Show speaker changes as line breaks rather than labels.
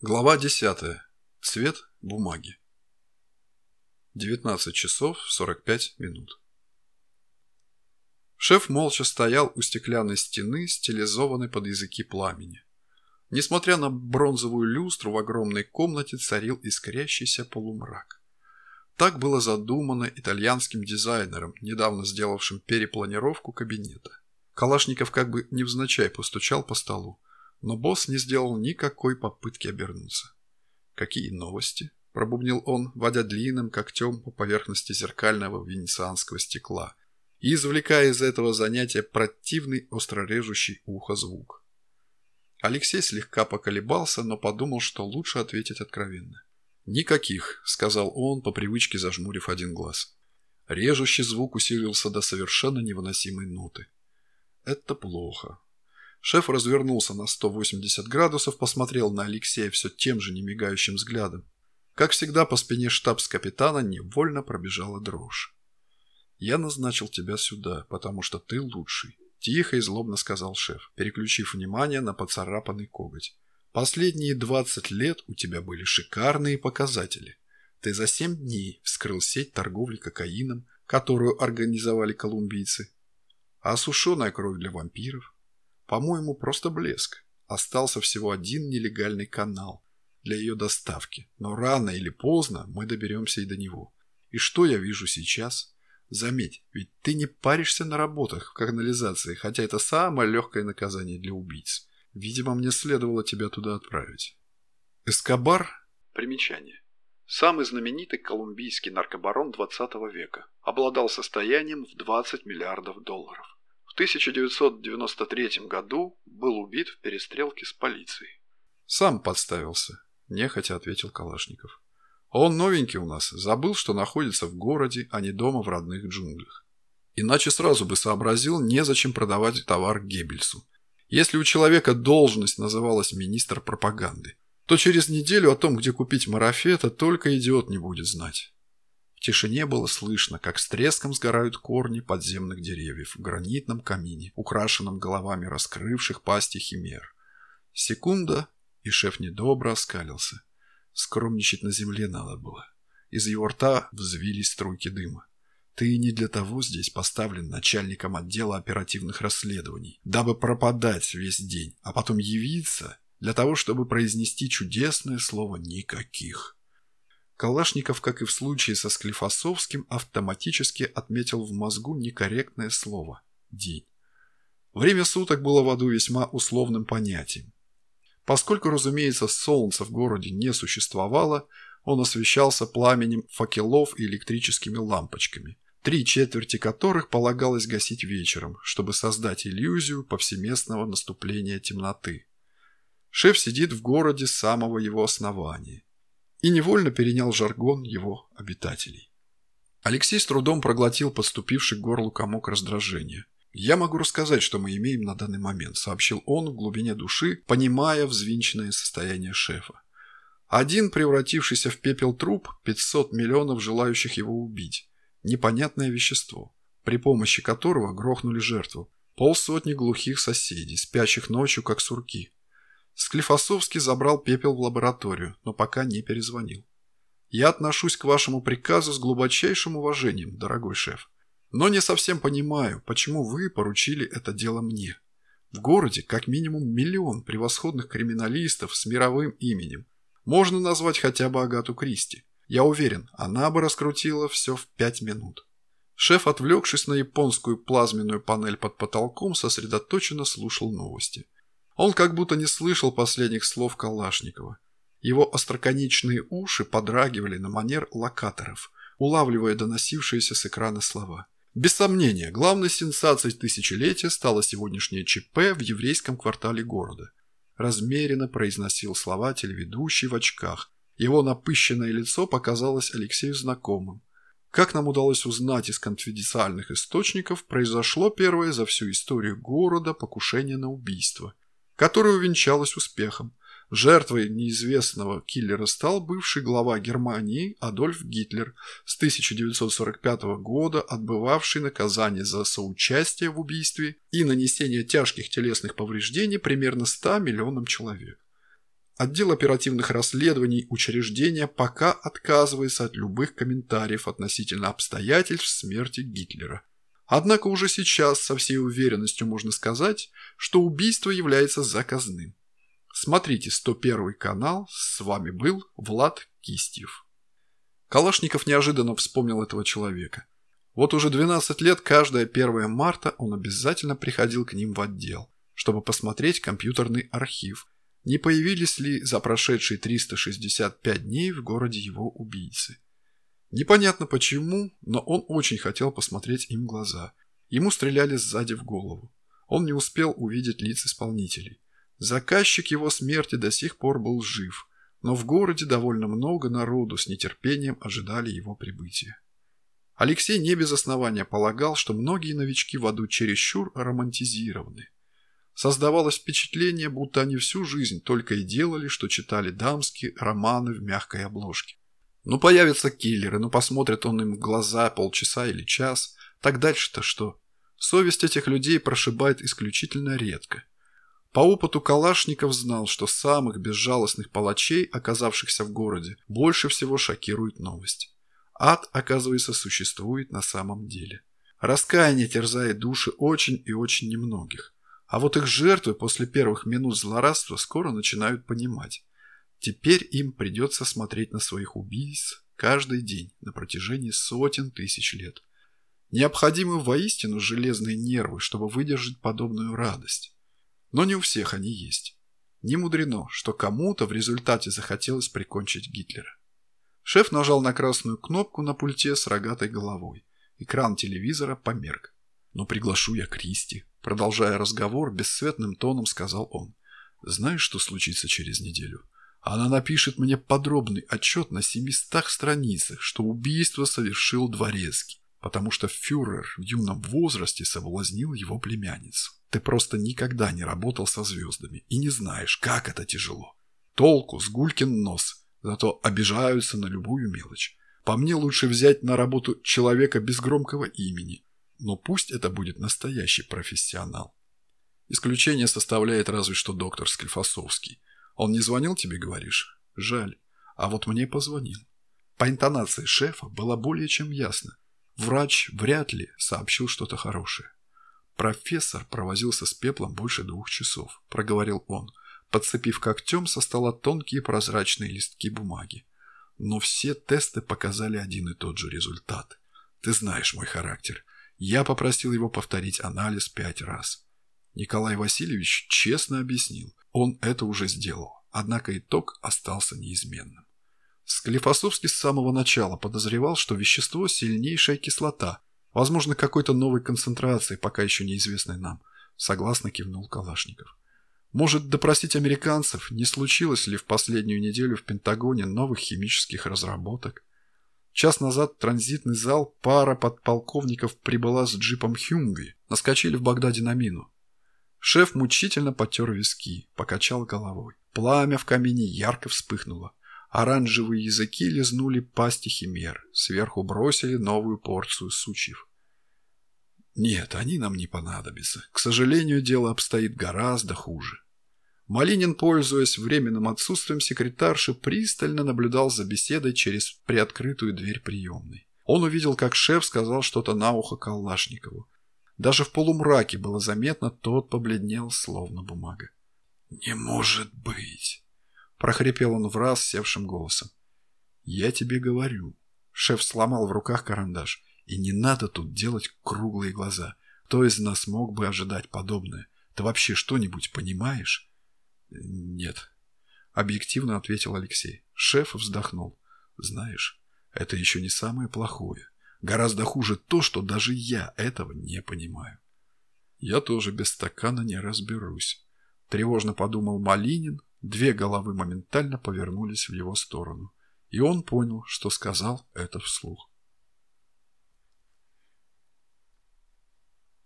Глава 10. Цвет бумаги. 19 часов 45 минут. Шеф молча стоял у стеклянной стены, стилизованной под языки пламени. Несмотря на бронзовую люстру, в огромной комнате царил искрящийся полумрак. Так было задумано итальянским дизайнером, недавно сделавшим перепланировку кабинета. Калашников как бы невзначай постучал по столу но босс не сделал никакой попытки обернуться. «Какие новости?» – пробубнил он, водя длинным когтем по поверхности зеркального венецианского стекла и извлекая из этого занятия противный острорежущий ухо звук. Алексей слегка поколебался, но подумал, что лучше ответить откровенно. «Никаких», – сказал он, по привычке зажмурив один глаз. Режущий звук усилился до совершенно невыносимой ноты. «Это плохо», Шеф развернулся на 180 градусов, посмотрел на Алексея все тем же немигающим взглядом. Как всегда, по спине штабс-капитана невольно пробежала дрожь. «Я назначил тебя сюда, потому что ты лучший», – тихо и злобно сказал шеф, переключив внимание на поцарапанный коготь. «Последние 20 лет у тебя были шикарные показатели. Ты за 7 дней вскрыл сеть торговли кокаином, которую организовали колумбийцы. А сушеная кровь для вампиров – по-моему, просто блеск. Остался всего один нелегальный канал для ее доставки, но рано или поздно мы доберемся и до него. И что я вижу сейчас? Заметь, ведь ты не паришься на работах в канализации, хотя это самое легкое наказание для убийц. Видимо, мне следовало тебя туда отправить. Эскобар? Примечание. Самый знаменитый колумбийский наркобарон 20 века. Обладал состоянием в 20 миллиардов долларов. 1993 году был убит в перестрелке с полицией. «Сам подставился», – нехотя ответил Калашников. «Он новенький у нас, забыл, что находится в городе, а не дома в родных джунглях. Иначе сразу бы сообразил, незачем продавать товар Геббельсу. Если у человека должность называлась министр пропаганды, то через неделю о том, где купить марафета, только идиот не будет знать. В тишине было слышно, как с треском сгорают корни подземных деревьев в гранитном камине, украшенном головами раскрывших пасти химер. Секунда, и шеф недобро оскалился. Скромничать на земле надо было. Из его рта взвились струйки дыма. Ты не для того здесь поставлен начальником отдела оперативных расследований, дабы пропадать весь день, а потом явиться для того, чтобы произнести чудесное слово «никаких». Калашников, как и в случае со Склифосовским, автоматически отметил в мозгу некорректное слово «день». Время суток было в аду весьма условным понятием. Поскольку, разумеется, солнца в городе не существовало, он освещался пламенем факелов и электрическими лампочками, три четверти которых полагалось гасить вечером, чтобы создать иллюзию повсеместного наступления темноты. Шеф сидит в городе с самого его основания и невольно перенял жаргон его обитателей. Алексей с трудом проглотил подступивший к горлу комок раздражения. «Я могу рассказать, что мы имеем на данный момент», – сообщил он в глубине души, понимая взвинченное состояние шефа. «Один превратившийся в пепел труп, 500 миллионов желающих его убить. Непонятное вещество, при помощи которого грохнули жертву. Полсотни глухих соседей, спящих ночью, как сурки. Склифосовский забрал пепел в лабораторию, но пока не перезвонил. Я отношусь к вашему приказу с глубочайшим уважением, дорогой шеф. Но не совсем понимаю, почему вы поручили это дело мне. В городе как минимум миллион превосходных криминалистов с мировым именем. Можно назвать хотя бы Агату Кристи. Я уверен, она бы раскрутила все в пять минут. Шеф, отвлекшись на японскую плазменную панель под потолком, сосредоточенно слушал новости. Он как будто не слышал последних слов Калашникова. Его остроконечные уши подрагивали на манер локаторов, улавливая доносившиеся с экрана слова. Без сомнения, главной сенсацией тысячелетия стало сегодняшнее ЧП в еврейском квартале города. Размеренно произносил слова телеведущий в очках. Его напыщенное лицо показалось Алексею знакомым. Как нам удалось узнать из конфиденциальных источников, произошло первое за всю историю города покушение на убийство – которое увенчалось успехом. Жертвой неизвестного киллера стал бывший глава Германии Адольф Гитлер с 1945 года отбывавший наказание за соучастие в убийстве и нанесение тяжких телесных повреждений примерно 100 миллионам человек. отдел оперативных расследований учреждения пока отказывается от любых комментариев относительно обстоятельств смерти Гитлера. Однако уже сейчас со всей уверенностью можно сказать, что убийство является заказным. Смотрите 101 канал, с вами был Влад Кистьев. Калашников неожиданно вспомнил этого человека. Вот уже 12 лет каждое 1 марта он обязательно приходил к ним в отдел, чтобы посмотреть компьютерный архив, не появились ли за прошедшие 365 дней в городе его убийцы. Непонятно почему, но он очень хотел посмотреть им глаза. Ему стреляли сзади в голову. Он не успел увидеть лиц исполнителей. Заказчик его смерти до сих пор был жив, но в городе довольно много народу с нетерпением ожидали его прибытия. Алексей не без основания полагал, что многие новички в аду чересчур романтизированы. Создавалось впечатление, будто они всю жизнь только и делали, что читали дамские романы в мягкой обложке. Ну, появятся киллеры, ну, посмотрит он им в глаза полчаса или час. Так дальше-то что? Совесть этих людей прошибает исключительно редко. По опыту Калашников знал, что самых безжалостных палачей, оказавшихся в городе, больше всего шокирует новость. Ад, оказывается, существует на самом деле. Раскаяние терзает души очень и очень немногих. А вот их жертвы после первых минут злорадства скоро начинают понимать. Теперь им придется смотреть на своих убийц каждый день на протяжении сотен тысяч лет. Необходимы воистину железные нервы, чтобы выдержать подобную радость. Но не у всех они есть. Не мудрено, что кому-то в результате захотелось прикончить Гитлера. Шеф нажал на красную кнопку на пульте с рогатой головой. Экран телевизора померк. «Но приглашу я Кристи», — продолжая разговор, бесцветным тоном сказал он. «Знаешь, что случится через неделю? Она напишет мне подробный отчет на 700 страницах, что убийство совершил Дворецкий, потому что фюрер в юном возрасте соблазнил его племянницу. Ты просто никогда не работал со звездами и не знаешь, как это тяжело. Толку с гулькин нос, зато обижаются на любую мелочь. По мне лучше взять на работу человека без громкого имени, но пусть это будет настоящий профессионал. Исключение составляет разве что доктор Склифосовский. Он не звонил тебе, говоришь? Жаль. А вот мне позвонил. По интонации шефа было более чем ясно. Врач вряд ли сообщил что-то хорошее. Профессор провозился с пеплом больше двух часов, проговорил он, подцепив когтем со стола тонкие прозрачные листки бумаги. Но все тесты показали один и тот же результат. Ты знаешь мой характер. Я попросил его повторить анализ пять раз. Николай Васильевич честно объяснил, он это уже сделал, однако итог остался неизменным. Склифосовский с самого начала подозревал, что вещество – сильнейшая кислота, возможно, какой-то новой концентрации, пока еще неизвестной нам, согласно кивнул Калашников. Может допросить американцев, не случилось ли в последнюю неделю в Пентагоне новых химических разработок? Час назад транзитный зал пара подполковников прибыла с джипом Хюмби, наскочили в Багдаде на мину. Шеф мучительно потер виски, покачал головой. Пламя в камине ярко вспыхнуло. Оранжевые языки лизнули пасти химер, сверху бросили новую порцию сучьев. Нет, они нам не понадобятся. К сожалению, дело обстоит гораздо хуже. Малинин, пользуясь временным отсутствием секретарши, пристально наблюдал за беседой через приоткрытую дверь приемной. Он увидел, как шеф сказал что-то на ухо Калашникову. Даже в полумраке было заметно, тот побледнел, словно бумага. «Не может быть!» – прохрипел он в раз севшим голосом. «Я тебе говорю». Шеф сломал в руках карандаш. «И не надо тут делать круглые глаза. Кто из нас мог бы ожидать подобное? Ты вообще что-нибудь понимаешь?» «Нет», – объективно ответил Алексей. Шеф вздохнул. «Знаешь, это еще не самое плохое. Гораздо хуже то, что даже я этого не понимаю. Я тоже без стакана не разберусь. Тревожно подумал Малинин, две головы моментально повернулись в его сторону. И он понял, что сказал это вслух.